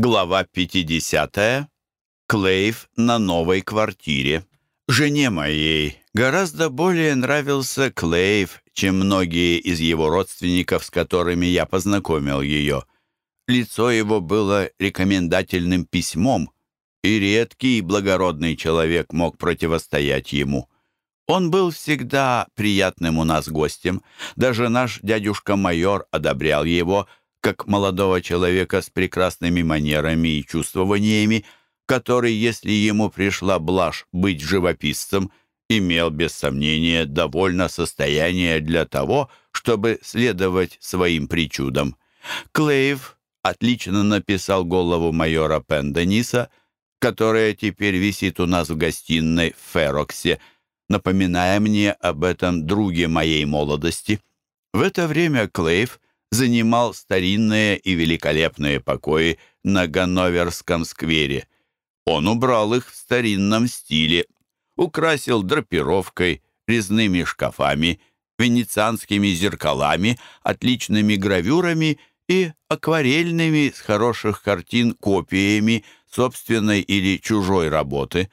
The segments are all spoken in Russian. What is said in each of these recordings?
Глава 50. Клейв на новой квартире. Жене моей гораздо более нравился Клейв, чем многие из его родственников, с которыми я познакомил ее. Лицо его было рекомендательным письмом, и редкий и благородный человек мог противостоять ему. Он был всегда приятным у нас гостем. Даже наш дядюшка-майор одобрял его, как молодого человека с прекрасными манерами и чувствованиями, который, если ему пришла блажь быть живописцем, имел без сомнения довольно состояние для того, чтобы следовать своим причудам. Клейв отлично написал голову майора Пендениса, которая теперь висит у нас в гостиной в Фероксе, напоминая мне об этом друге моей молодости. В это время Клейв занимал старинные и великолепные покои на Ганноверском сквере. Он убрал их в старинном стиле, украсил драпировкой, резными шкафами, венецианскими зеркалами, отличными гравюрами и акварельными с хороших картин копиями собственной или чужой работы.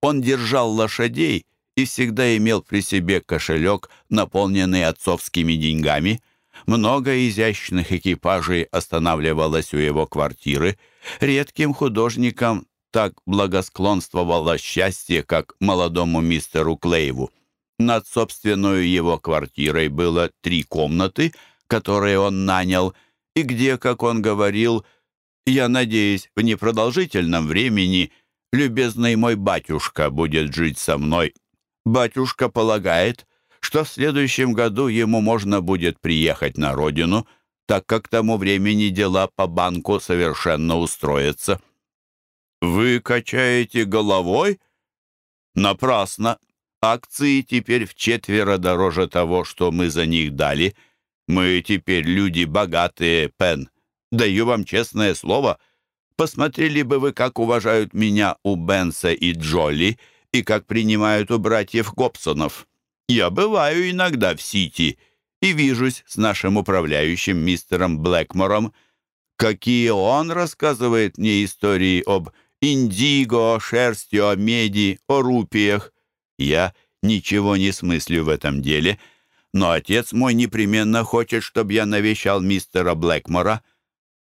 Он держал лошадей и всегда имел при себе кошелек, наполненный отцовскими деньгами – много изящных экипажей останавливалось у его квартиры. Редким художникам так благосклонствовало счастье, как молодому мистеру Клейву. Над собственной его квартирой было три комнаты, которые он нанял, и где, как он говорил, «Я надеюсь, в непродолжительном времени любезный мой батюшка будет жить со мной». Батюшка полагает, что в следующем году ему можно будет приехать на родину, так как к тому времени дела по банку совершенно устроятся. «Вы качаете головой?» «Напрасно. Акции теперь в четверо дороже того, что мы за них дали. Мы теперь люди богатые, Пен. Даю вам честное слово. Посмотрели бы вы, как уважают меня у Бенса и Джоли и как принимают у братьев Гобсонов». Я бываю иногда в Сити и вижусь с нашим управляющим мистером Блэкмором, какие он рассказывает мне истории об индиго, шерсти, о меди, о рупиях. Я ничего не смыслю в этом деле, но отец мой непременно хочет, чтобы я навещал мистера Блэкмора.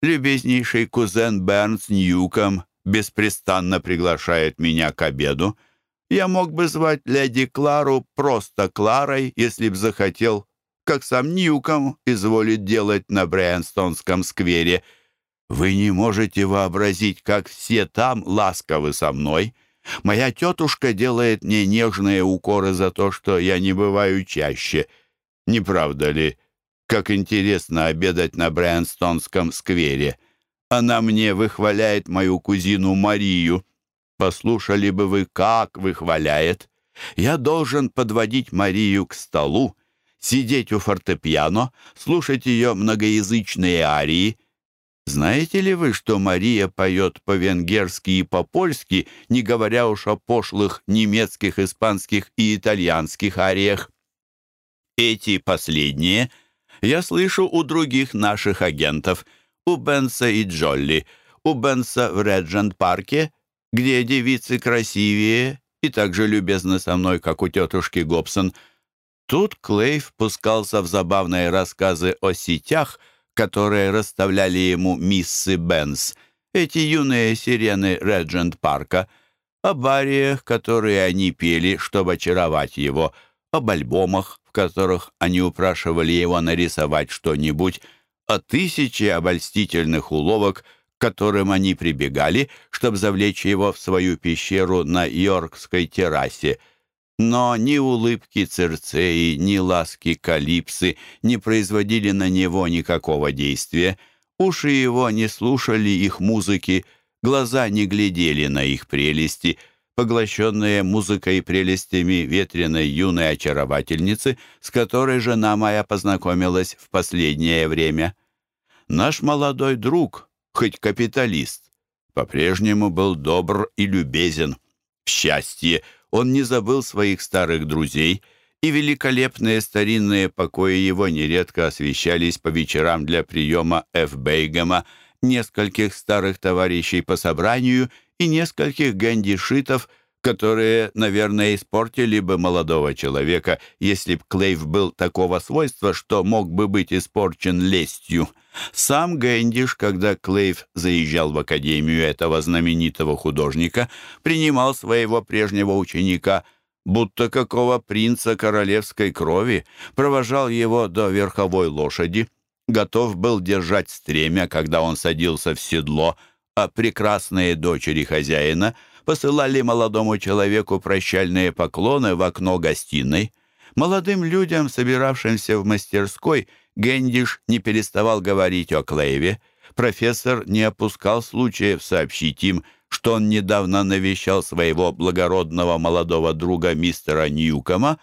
Любезнейший кузен Бернс Ньюком беспрестанно приглашает меня к обеду. Я мог бы звать леди Клару просто Кларой, если б захотел, как сам Ньюком изволит делать на Брэнстонском сквере. Вы не можете вообразить, как все там ласковы со мной. Моя тетушка делает мне нежные укоры за то, что я не бываю чаще. Не правда ли? Как интересно обедать на Брэнстонском сквере. Она мне выхваляет мою кузину Марию. Послушали бы вы, как выхваляет. Я должен подводить Марию к столу, сидеть у фортепиано, слушать ее многоязычные арии. Знаете ли вы, что Мария поет по-венгерски и по-польски, не говоря уж о пошлых немецких, испанских и итальянских ариях? Эти последние я слышу у других наших агентов, у Бенса и Джолли, у Бенса в Реджент-парке — где девицы красивее и так же любезны со мной, как у тетушки Гобсон. Тут Клейв пускался в забавные рассказы о сетях, которые расставляли ему миссы Бенс, эти юные сирены Реджент-парка, о бариях, которые они пели, чтобы очаровать его, об альбомах, в которых они упрашивали его нарисовать что-нибудь, о тысяче обольстительных уловок — которым они прибегали, чтобы завлечь его в свою пещеру на Йоркской террасе. Но ни улыбки Церцеи, ни ласки Калипсы не производили на него никакого действия. Уши его не слушали их музыки, глаза не глядели на их прелести, поглощенные музыкой и прелестями ветреной юной очаровательницы, с которой жена моя познакомилась в последнее время. Наш молодой друг, хоть капиталист, по-прежнему был добр и любезен. В счастье, он не забыл своих старых друзей, и великолепные старинные покои его нередко освещались по вечерам для приема Ф. Бейгема, нескольких старых товарищей по собранию и нескольких гандишитов, которые, наверное, испортили бы молодого человека, если б Клейв был такого свойства, что мог бы быть испорчен лестью. Сам Гэндиш, когда Клейв заезжал в академию этого знаменитого художника, принимал своего прежнего ученика, будто какого принца королевской крови, провожал его до верховой лошади, готов был держать стремя, когда он садился в седло, а прекрасные дочери хозяина посылали молодому человеку прощальные поклоны в окно гостиной. Молодым людям, собиравшимся в мастерской, Гендиш не переставал говорить о Клейве. Профессор не опускал случаев сообщить им, что он недавно навещал своего благородного молодого друга мистера Ньюкома,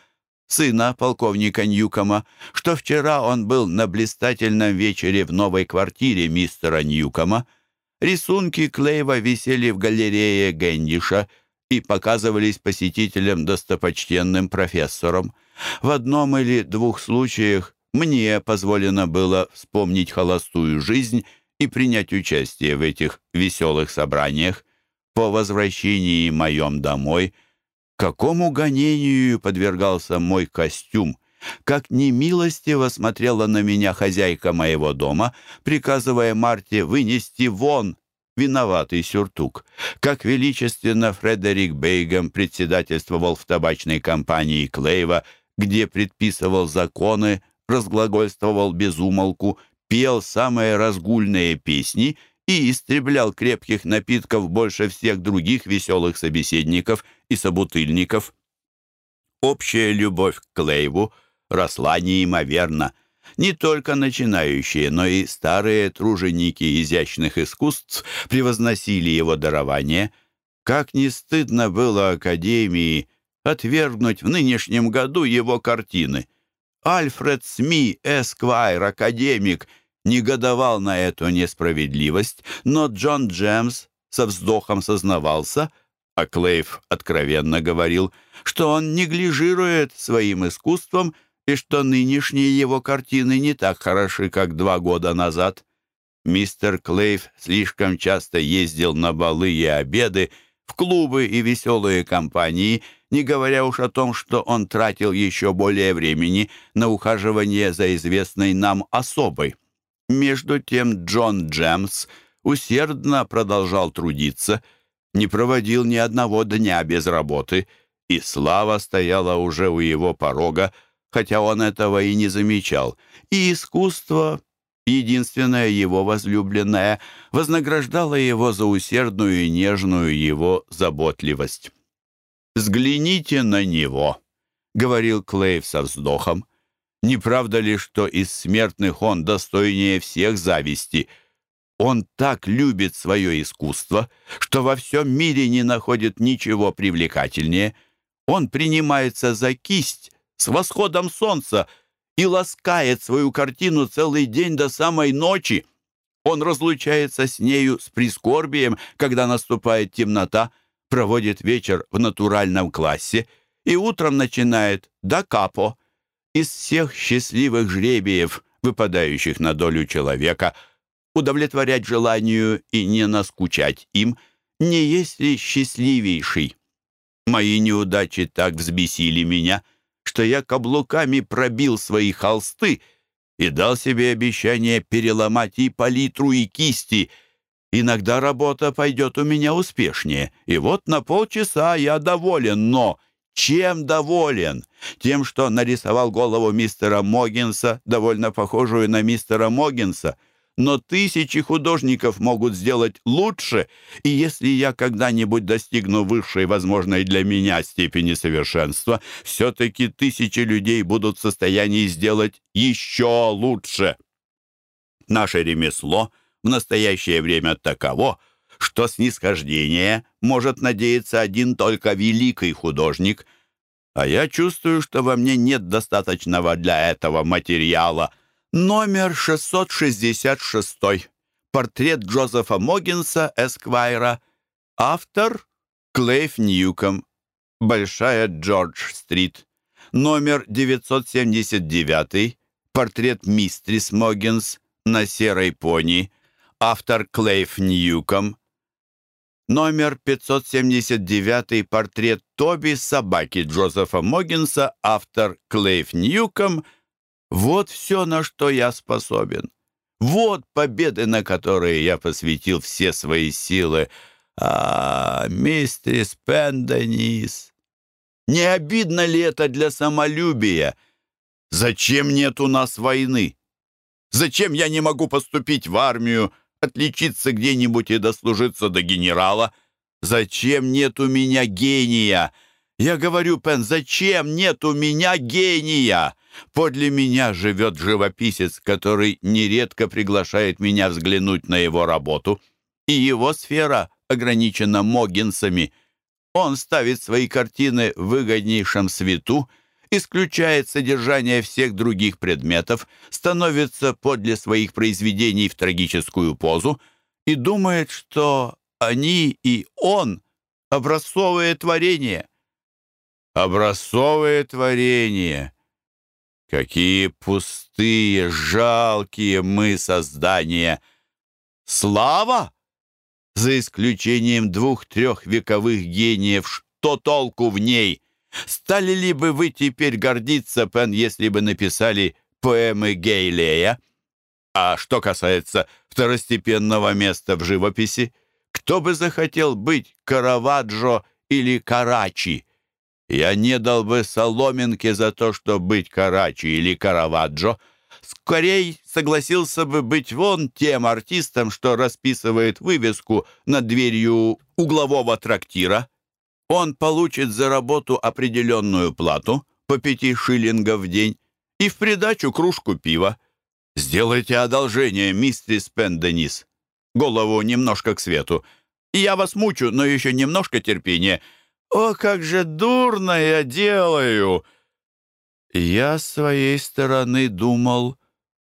сына полковника Ньюкома, что вчера он был на блистательном вечере в новой квартире мистера Ньюкома. Рисунки Клейва висели в галерее Гендиша и показывались посетителям достопочтенным профессором. В одном или двух случаях мне позволено было вспомнить холостую жизнь и принять участие в этих веселых собраниях. По возвращении моем домой, какому гонению подвергался мой костюм, как немилостиво смотрела на меня хозяйка моего дома, приказывая Марте вынести вон виноватый сюртук. Как величественно Фредерик Бейгам председательствовал в табачной компании Клейва, где предписывал законы, разглагольствовал без умолку, пел самые разгульные песни и истреблял крепких напитков больше всех других веселых собеседников и собутыльников. Общая любовь к Клейву росла неимоверно. Не только начинающие, но и старые труженики изящных искусств превозносили его дарование. Как не стыдно было Академии отвергнуть в нынешнем году его картины — Альфред Сми, эсквайр, академик, негодовал на эту несправедливость, но Джон Джемс со вздохом сознавался, а Клейв откровенно говорил, что он неглижирует своим искусством и что нынешние его картины не так хороши, как два года назад. Мистер Клейв слишком часто ездил на балы и обеды, в клубы и веселые компании – не говоря уж о том, что он тратил еще более времени на ухаживание за известной нам особой. Между тем Джон Джемс усердно продолжал трудиться, не проводил ни одного дня без работы, и слава стояла уже у его порога, хотя он этого и не замечал, и искусство, единственное его возлюбленное, вознаграждало его за усердную и нежную его заботливость. «Взгляните на него», — говорил Клейв со вздохом. «Не правда ли, что из смертных он достойнее всех зависти? Он так любит свое искусство, что во всем мире не находит ничего привлекательнее. Он принимается за кисть с восходом солнца и ласкает свою картину целый день до самой ночи. Он разлучается с нею с прискорбием, когда наступает темнота, проводит вечер в натуральном классе и утром начинает «да капо». Из всех счастливых жребиев, выпадающих на долю человека, удовлетворять желанию и не наскучать им, не есть ли счастливейший. Мои неудачи так взбесили меня, что я каблуками пробил свои холсты и дал себе обещание переломать и палитру, и кисти — Иногда работа пойдет у меня успешнее, и вот на полчаса я доволен, но чем доволен? Тем, что нарисовал голову мистера Могинса, довольно похожую на мистера Могинса. Но тысячи художников могут сделать лучше, и если я когда-нибудь достигну высшей возможной для меня степени совершенства, все-таки тысячи людей будут в состоянии сделать еще лучше. Наше ремесло — в настоящее время таково, что снисхождение может надеяться один только великий художник, а я чувствую, что во мне нет достаточного для этого материала. Номер 666. Портрет Джозефа Могинса, Эсквайра. Автор Клейф Ньюком. Большая Джордж-стрит. Номер 979. Портрет Мистрис Могинс на серой пони. автор Клейф Ньюком. Номер 579 портрет Тоби собаки Джозефа Могинса, автор Клейф Ньюком. Вот все, на что я способен. Вот победы, на которые я посвятил все свои силы. А, мистерис Пенденис, не обидно ли это для самолюбия? Зачем нет у нас войны? Зачем я не могу поступить в армию, отличиться где-нибудь и дослужиться до генерала? Зачем нет у меня гения? Я говорю, Пен, зачем нет у меня гения? Подле меня живет живописец, который нередко приглашает меня взглянуть на его работу. И его сфера ограничена Могинсами. Он ставит свои картины в выгоднейшем свету, исключает содержание всех других предметов, становится подле своих произведений в трагическую позу и думает, что они и он — образцовые творения. Образцовые творения! Какие пустые, жалкие мы создания! Слава! За исключением двух-трех вековых гениев, что толку в ней? Стали ли бы вы теперь гордиться, Пен, если бы написали поэмы Гейлея? А что касается второстепенного места в живописи, кто бы захотел быть Караваджо или Карачи? Я не дал бы соломинки за то, чтобы быть Карачи или Караваджо. Скорей согласился бы быть вон тем артистом, что расписывает вывеску над дверью углового трактира. Он получит за работу определенную плату по пяти шиллингов в день и в придачу кружку пива. Сделайте одолжение, мистерис Пенденис. Голову немножко к свету. Я вас мучу, но еще немножко терпения — «О, как же дурно я делаю!» Я с своей стороны думал,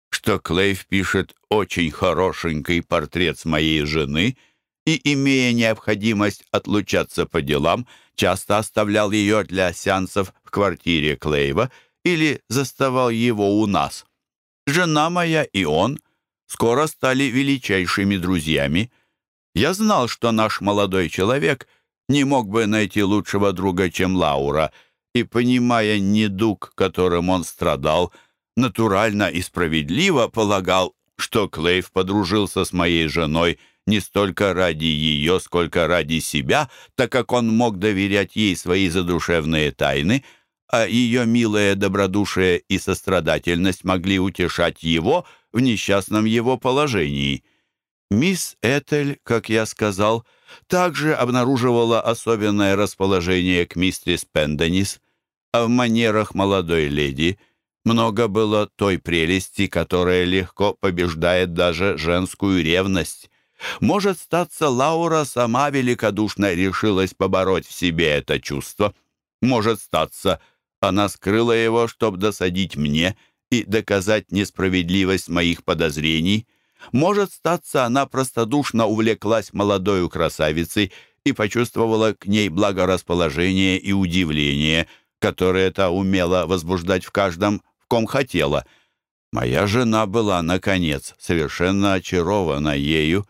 что Клейв пишет очень хорошенький портрет с моей жены и, имея необходимость отлучаться по делам, часто оставлял ее для сеансов в квартире Клейва или заставал его у нас. Жена моя и он скоро стали величайшими друзьями. Я знал, что наш молодой человек — не мог бы найти лучшего друга, чем Лаура, и, понимая недуг, которым он страдал, натурально и справедливо полагал, что Клейв подружился с моей женой не столько ради ее, сколько ради себя, так как он мог доверять ей свои задушевные тайны, а ее милое добродушие и сострадательность могли утешать его в несчастном его положении. Мисс Этель, как я сказал, — также обнаруживала особенное расположение к мистерис Пенденис, а в манерах молодой леди много было той прелести, которая легко побеждает даже женскую ревность. Может, статься, Лаура сама великодушно решилась побороть в себе это чувство. Может, статься, она скрыла его, чтобы досадить мне и доказать несправедливость моих подозрений — может, статься, она простодушно увлеклась молодою красавицей и почувствовала к ней благорасположение и удивление, которое та умела возбуждать в каждом, в ком хотела. Моя жена была, наконец, совершенно очарована ею.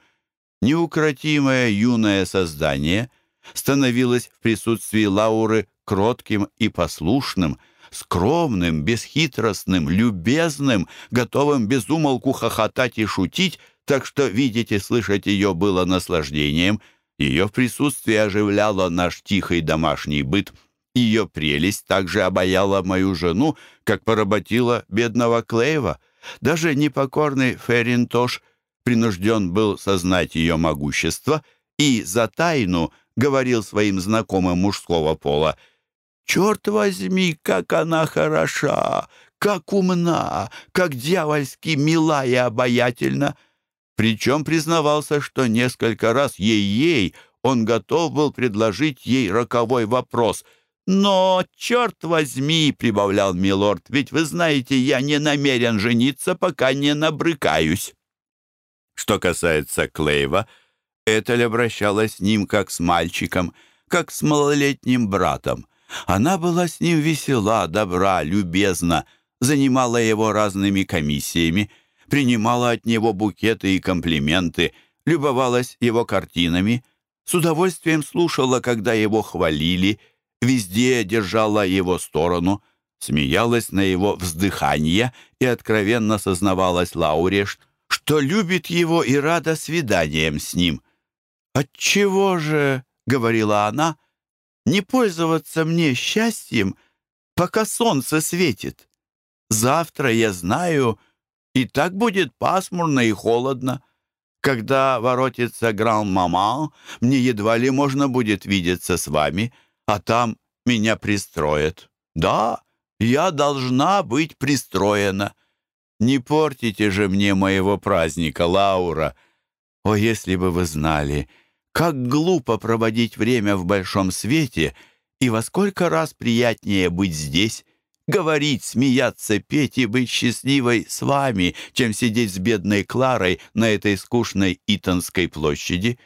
Неукротимое юное создание становилось в присутствии Лауры кротким и послушным — скромным, бесхитростным, любезным, готовым без умолку хохотать и шутить, так что видеть и слышать ее было наслаждением. Ее присутствие оживляло наш тихий домашний быт. Ее прелесть также обаяла мою жену, как поработила бедного Клейва. Даже непокорный Ферринтош принужден был сознать ее могущество и за тайну говорил своим знакомым мужского пола — Черт возьми, как она хороша, как умна, как дьявольски мила и обаятельна. Причем признавался, что несколько раз ей-ей он готов был предложить ей роковой вопрос. «Но, черт возьми!» — прибавлял милорд, «ведь вы знаете, я не намерен жениться, пока не набрыкаюсь». Что касается Клейва, Этель обращалась с ним как с мальчиком, как с малолетним братом. Она была с ним весела, добра, любезна, занимала его разными комиссиями, принимала от него букеты и комплименты, любовалась его картинами, с удовольствием слушала, когда его хвалили, везде держала его сторону, смеялась на его вздыхание и откровенно сознавалась Лауре, что любит его и рада свиданием с ним. «Отчего же, — говорила она, — не пользоваться мне счастьем, пока солнце светит? Завтра, я знаю, и так будет пасмурно и холодно. Когда воротится гран-мама, мне едва ли можно будет видеться с вами, а там меня пристроят. Да, я должна быть пристроена. Не портите же мне моего праздника, Лаура. О, если бы вы знали, как глупо проводить время в большом свете и во сколько раз приятнее быть здесь, говорить, смеяться, петь и быть счастливой с вами, чем сидеть с бедной Кларой на этой скучной Итонской площади.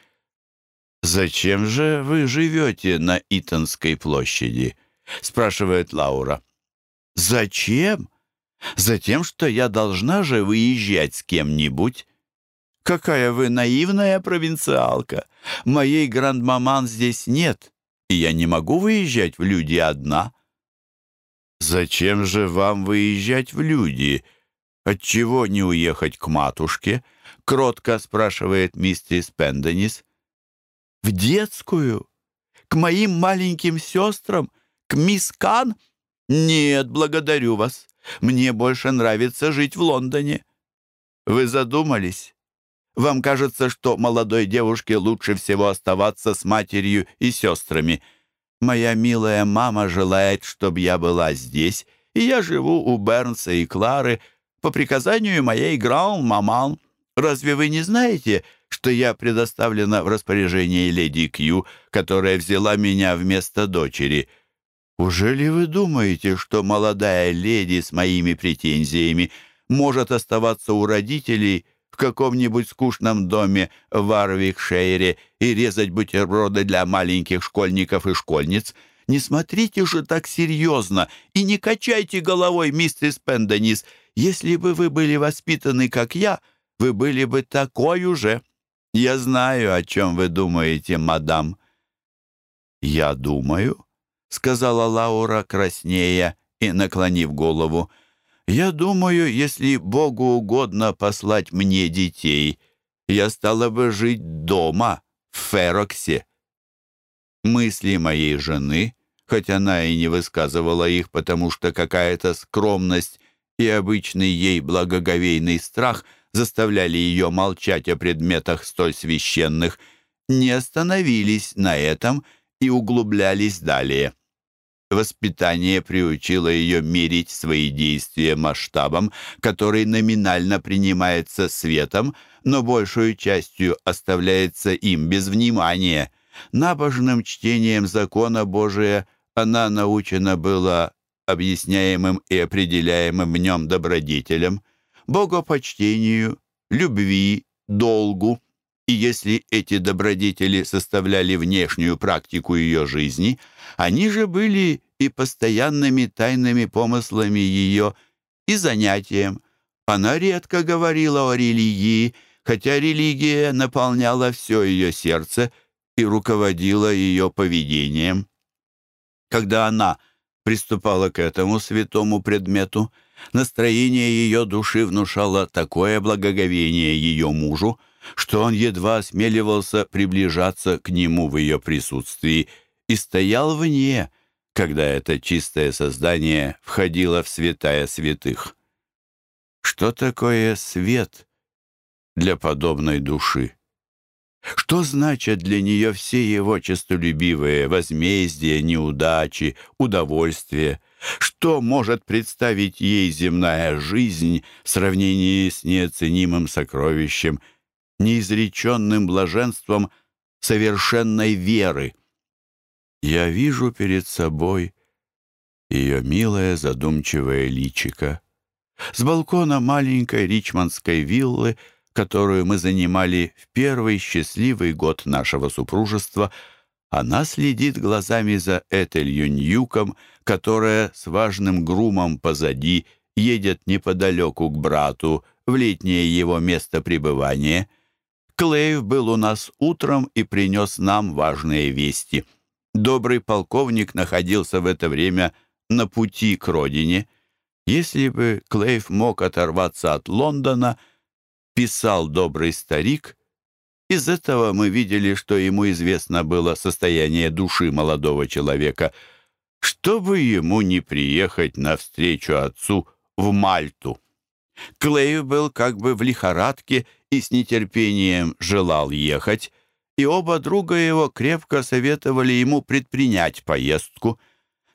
«Зачем же вы живете на Итонской площади?» — спрашивает Лаура. «Зачем? Затем, что я должна же выезжать с кем-нибудь. Какая вы наивная провинциалка! Моей грандмаман здесь нет, и я не могу выезжать в люди одна». «Зачем же вам выезжать в люди? Отчего не уехать к матушке?» — кротко спрашивает миссис Пенденис. «В детскую? К моим маленьким сестрам? К мисс Кан? Нет, благодарю вас. Мне больше нравится жить в Лондоне». «Вы задумались?» Вам кажется, что молодой девушке лучше всего оставаться с матерью и сестрами. Моя милая мама желает, чтобы я была здесь, и я живу у Бернса и Клары по приказанию моей гран-маман. Разве вы не знаете, что я предоставлена в распоряжение леди Кью, которая взяла меня вместо дочери? Уже ли вы думаете, что молодая леди с моими претензиями может оставаться у родителей в каком-нибудь скучном доме в Варвикшейре и резать бутерброды для маленьких школьников и школьниц. Не смотрите же так серьезно и не качайте головой, мистер Пенденис. Если бы вы были воспитаны, как я, вы были бы такой уже. Я знаю, о чем вы думаете, мадам». «Я думаю», — сказала Лаура краснея и наклонив голову, — я думаю, если Богу угодно послать мне детей, я стала бы жить дома, в Фероксе. Мысли моей жены, хоть она и не высказывала их, потому что какая-то скромность и обычный ей благоговейный страх заставляли ее молчать о предметах столь священных, не остановились на этом и углублялись далее. Воспитание приучило ее мерить свои действия масштабом, который номинально принимается светом, но большую частью оставляется им без внимания. Набожным чтением закона Божия она научена была объясняемым и определяемым в нем добродетелям, богопочтению, любви, долгу. И если эти добродетели составляли внешнюю практику ее жизни, они же были и постоянными тайными помыслами ее и занятием. Она редко говорила о религии, хотя религия наполняла все ее сердце и руководила ее поведением. Когда она приступала к этому святому предмету, настроение ее души внушало такое благоговение ее мужу, что он едва осмеливался приближаться к нему в ее присутствии и стоял вне, когда это чистое создание входило в святая святых. Что такое свет для подобной души? Что значат для нее все его честолюбивые возмездия, неудачи, удовольствия? Что может представить ей земная жизнь в сравнении с неоценимым сокровищем, неизреченным блаженством совершенной веры? Я вижу перед собой ее милое задумчивое личико. С балкона маленькой ричмондской виллы, которую мы занимали в первый счастливый год нашего супружества, она следит глазами за Этелью Ньюком, которая с важным грумом позади едет неподалеку к брату в летнее его место пребывания. Клейв был у нас утром и принес нам важные вести. Добрый полковник находился в это время на пути к родине. Если бы Клейв мог оторваться от Лондона, писал добрый старик, из этого мы видели, что ему известно было состояние души молодого человека, чтобы ему не приехать навстречу отцу в Мальту. Клейв был как бы в лихорадке и с нетерпением желал ехать, и оба друга его крепко советовали ему предпринять поездку.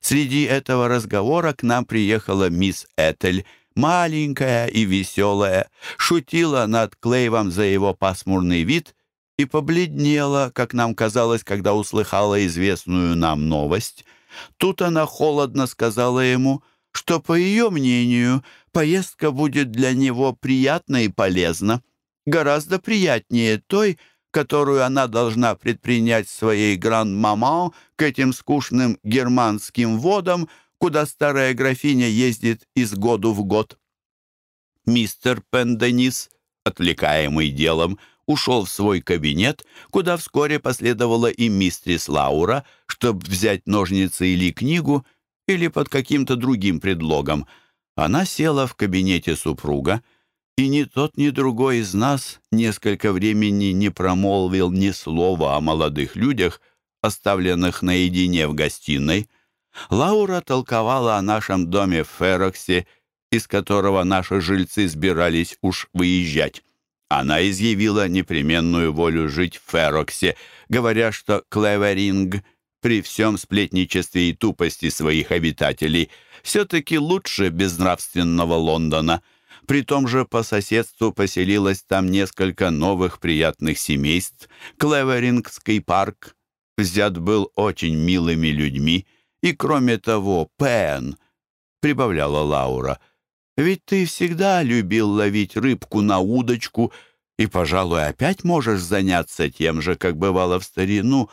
Среди этого разговора к нам приехала мисс Этель, маленькая и веселая, шутила над Клейвом за его пасмурный вид и побледнела, как нам казалось, когда услыхала известную нам новость. Тут она холодно сказала ему, что, по ее мнению, поездка будет для него приятна и полезна, гораздо приятнее той, которую она должна предпринять своей гранд-маман к этим скучным германским водам, куда старая графиня ездит из году в год. Мистер Пенденис, отвлекаемый делом, ушел в свой кабинет, куда вскоре последовала и мистрис Лаура, чтобы взять ножницы или книгу, или под каким-то другим предлогом. Она села в кабинете супруга, и ни тот, ни другой из нас несколько времени не промолвил ни слова о молодых людях, оставленных наедине в гостиной. Лаура толковала о нашем доме в Фероксе, из которого наши жильцы сбирались уж выезжать. Она изъявила непременную волю жить в Фероксе, говоря, что Клеверинг при всем сплетничестве и тупости своих обитателей все-таки лучше безнравственного Лондона. При том же по соседству поселилось там несколько новых приятных семейств. Клеверингский парк взят был очень милыми людьми, и, кроме того, Пен, прибавляла Лаура, ведь ты всегда любил ловить рыбку на удочку и, пожалуй, опять можешь заняться тем же, как бывало в старину.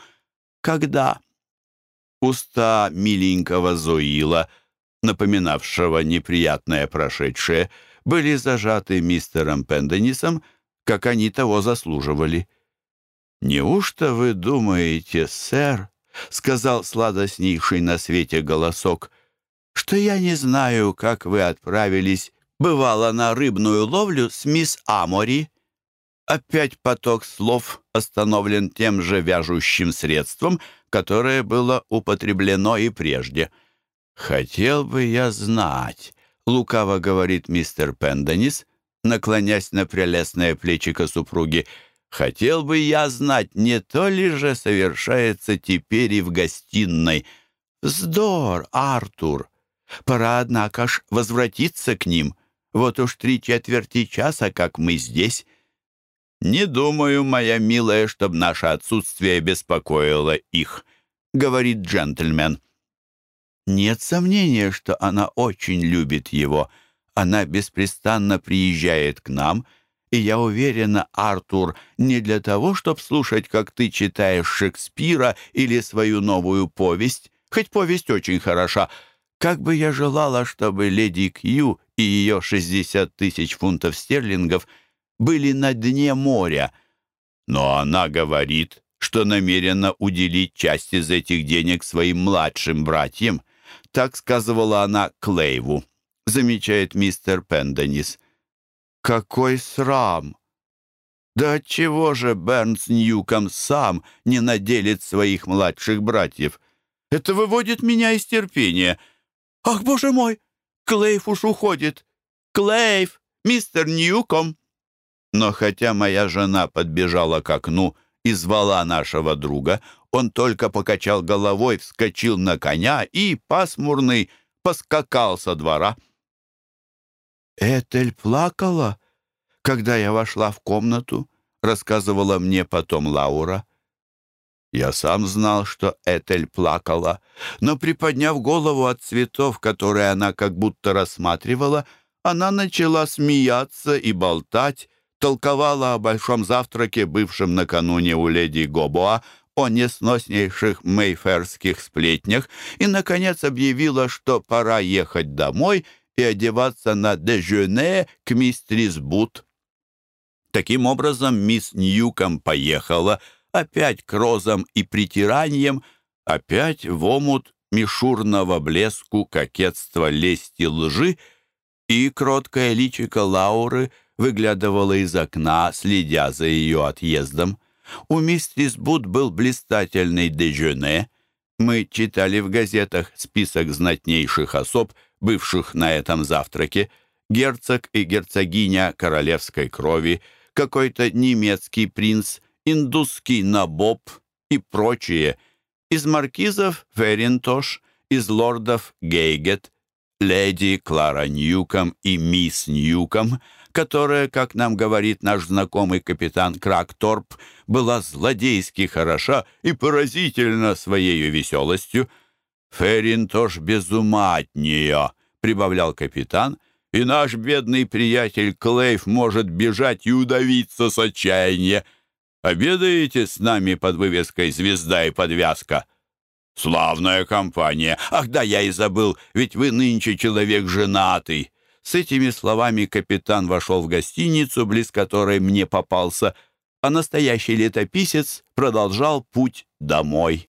Когда? Уста миленького Зоила, напоминавшего неприятное прошедшее, были зажаты мистером Пенденисом, как они того заслуживали. «Неужто вы думаете, сэр, — сказал сладостнейший на свете голосок, что я не знаю, как вы отправились, бывало, на рыбную ловлю с мисс Амори. Опять поток слов остановлен тем же вяжущим средством, которое было употреблено и прежде. «Хотел бы я знать», — лукаво говорит мистер Пенденис, наклонясь на прелестное плечико супруги, «хотел бы я знать, не то ли же совершается теперь и в гостиной». «Вздор, Артур!» Пора, однако ж, возвратиться к ним. Вот уж три четверти часа, как мы здесь. «Не думаю, моя милая, чтобы наше отсутствие беспокоило их», — говорит джентльмен. Нет сомнения, что она очень любит его. Она беспрестанно приезжает к нам, и я уверена, Артур, не для того, чтобы слушать, как ты читаешь Шекспира или свою новую повесть, хоть повесть очень хороша, как бы я желала, чтобы леди Кью и ее 60 тысяч фунтов стерлингов были на дне моря. Но она говорит, что намерена уделить часть из этих денег своим младшим братьям. Так сказывала она Клейву, замечает мистер Пенденис. Какой срам! Да отчего же Бернс Ньюком сам не наделит своих младших братьев? Это выводит меня из терпения — «Ах, боже мой! Клейф уж уходит! Клейф! Мистер Ньюком!» Но хотя моя жена подбежала к окну и звала нашего друга, он только покачал головой, вскочил на коня и, пасмурный, поскакал со двора. «Этель плакала, когда я вошла в комнату», — рассказывала мне потом Лаура. Я сам знал, что Этель плакала, но, приподняв голову от цветов, которые она как будто рассматривала, она начала смеяться и болтать, толковала о большом завтраке, бывшем накануне у леди Гобоа, о несноснейших мейферских сплетнях и, наконец, объявила, что пора ехать домой и одеваться на дежюне к мистерис Бут. Таким образом, мисс Ньюком поехала опять к розам и притираниям, опять в омут мишурного блеску, кокетства, лести, лжи, и кроткое личико Лауры выглядывало из окна, следя за ее отъездом. У мистерис Буд был блистательный дежюне. Мы читали в газетах список знатнейших особ, бывших на этом завтраке. Герцог и герцогиня королевской крови, какой-то немецкий принц, индусский набоб и прочие. Из маркизов Ферринтош, из лордов Гейгет, леди Клара Ньюком и мисс Ньюком, которая, как нам говорит наш знакомый капитан Кракторп, была злодейски хороша и поразительна своей веселостью. «Феррин тоже без ума от нее», — прибавлял капитан, «и наш бедный приятель Клейф может бежать и удавиться с отчаяния. Обедаете с нами под вывеской «Звезда и подвязка»?» «Славная компания! Ах да, я и забыл, ведь вы нынче человек женатый!» С этими словами капитан вошел в гостиницу, близ которой мне попался, а настоящий летописец продолжал путь домой.